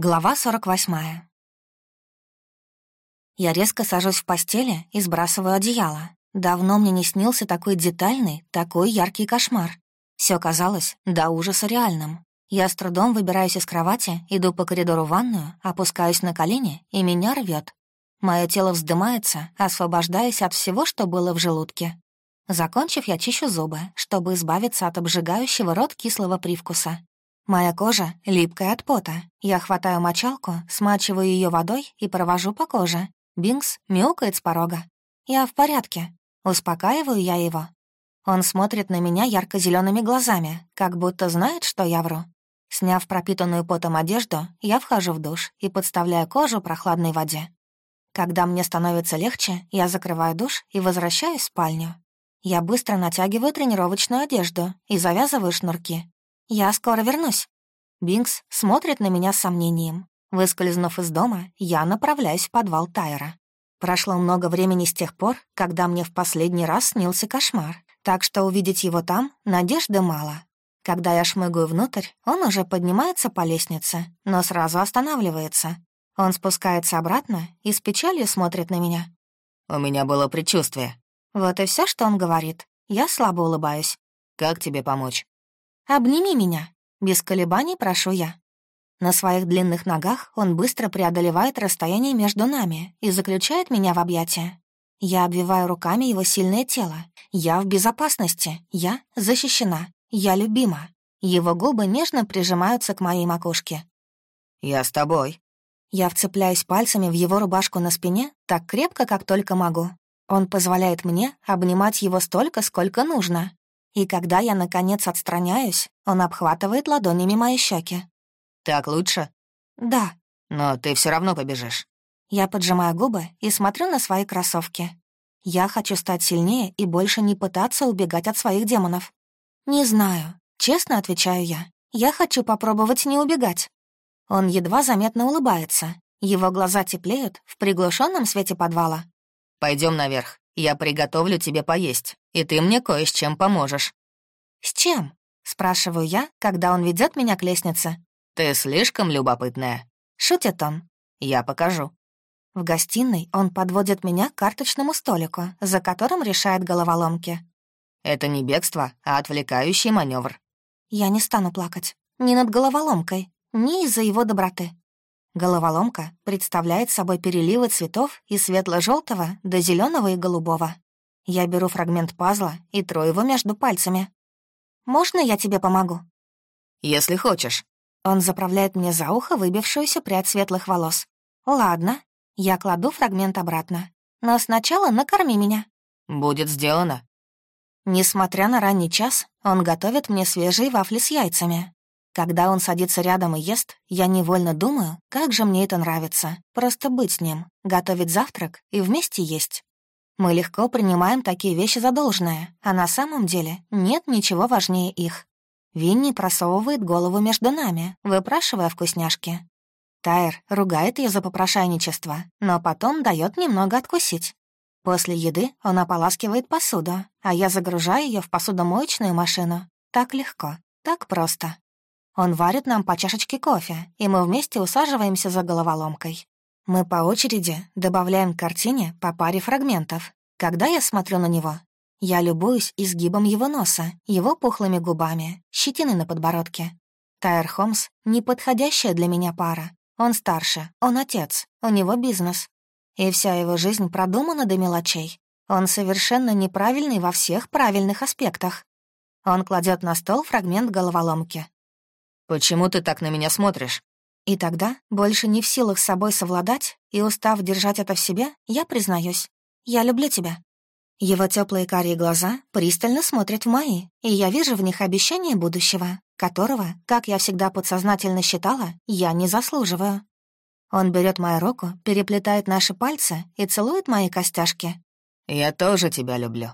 Глава 48. Я резко сажусь в постели и сбрасываю одеяло. Давно мне не снился такой детальный, такой яркий кошмар. Все казалось до ужаса реальным. Я с трудом выбираюсь из кровати, иду по коридору в ванную, опускаюсь на колени, и меня рвет. Мое тело вздымается, освобождаясь от всего, что было в желудке. Закончив, я чищу зубы, чтобы избавиться от обжигающего рот кислого привкуса. Моя кожа липкая от пота. Я хватаю мочалку, смачиваю ее водой и провожу по коже. Бинкс мяукает с порога. Я в порядке. Успокаиваю я его. Он смотрит на меня ярко зелеными глазами, как будто знает, что я вру. Сняв пропитанную потом одежду, я вхожу в душ и подставляю кожу прохладной воде. Когда мне становится легче, я закрываю душ и возвращаюсь в спальню. Я быстро натягиваю тренировочную одежду и завязываю шнурки. «Я скоро вернусь». Бинкс смотрит на меня с сомнением. Выскользнув из дома, я направляюсь в подвал Тайра. Прошло много времени с тех пор, когда мне в последний раз снился кошмар, так что увидеть его там надежды мало. Когда я шмыгаю внутрь, он уже поднимается по лестнице, но сразу останавливается. Он спускается обратно и с печалью смотрит на меня. «У меня было предчувствие». Вот и все, что он говорит. Я слабо улыбаюсь. «Как тебе помочь?» «Обними меня!» Без колебаний прошу я. На своих длинных ногах он быстро преодолевает расстояние между нами и заключает меня в объятия. Я обвиваю руками его сильное тело. Я в безопасности. Я защищена. Я любима. Его губы нежно прижимаются к моей макушке. «Я с тобой». Я вцепляюсь пальцами в его рубашку на спине так крепко, как только могу. Он позволяет мне обнимать его столько, сколько нужно. И когда я, наконец, отстраняюсь, он обхватывает ладонями мои щеки. «Так лучше?» «Да». «Но ты все равно побежишь». Я поджимаю губы и смотрю на свои кроссовки. Я хочу стать сильнее и больше не пытаться убегать от своих демонов. «Не знаю», — честно отвечаю я. «Я хочу попробовать не убегать». Он едва заметно улыбается. Его глаза теплеют в приглушенном свете подвала. Пойдем наверх. Я приготовлю тебе поесть, и ты мне кое с чем поможешь». «С чем?» — спрашиваю я, когда он ведет меня к лестнице. «Ты слишком любопытная». Шутит он. «Я покажу». В гостиной он подводит меня к карточному столику, за которым решает головоломки. «Это не бегство, а отвлекающий маневр. Я не стану плакать. Ни над головоломкой, ни из-за его доброты. Головоломка представляет собой переливы цветов из светло желтого до зеленого и голубого. Я беру фрагмент пазла и трою его между пальцами. «Можно я тебе помогу?» «Если хочешь». Он заправляет мне за ухо выбившуюся прядь светлых волос. «Ладно». Я кладу фрагмент обратно. «Но сначала накорми меня». «Будет сделано». Несмотря на ранний час, он готовит мне свежие вафли с яйцами. Когда он садится рядом и ест, я невольно думаю, как же мне это нравится. Просто быть с ним, готовить завтрак и вместе есть. Мы легко принимаем такие вещи за должное, а на самом деле нет ничего важнее их. Винни просовывает голову между нами, выпрашивая вкусняшки. Тайр ругает ее за попрошайничество, но потом дает немного откусить. После еды он ополаскивает посуду, а я загружаю ее в посудомоечную машину. Так легко, так просто. Он варит нам по чашечке кофе, и мы вместе усаживаемся за головоломкой. Мы по очереди добавляем к картине по паре фрагментов. Когда я смотрю на него, я любуюсь изгибом его носа, его пухлыми губами, щетиной на подбородке. Тайр Холмс — неподходящая для меня пара. Он старше, он отец, у него бизнес. И вся его жизнь продумана до мелочей. Он совершенно неправильный во всех правильных аспектах. Он кладет на стол фрагмент головоломки, «Почему ты так на меня смотришь?» И тогда, больше не в силах с собой совладать и устав держать это в себе, я признаюсь. Я люблю тебя. Его теплые карие глаза пристально смотрят в мои, и я вижу в них обещание будущего, которого, как я всегда подсознательно считала, я не заслуживаю. Он берет мою руку, переплетает наши пальцы и целует мои костяшки. «Я тоже тебя люблю»,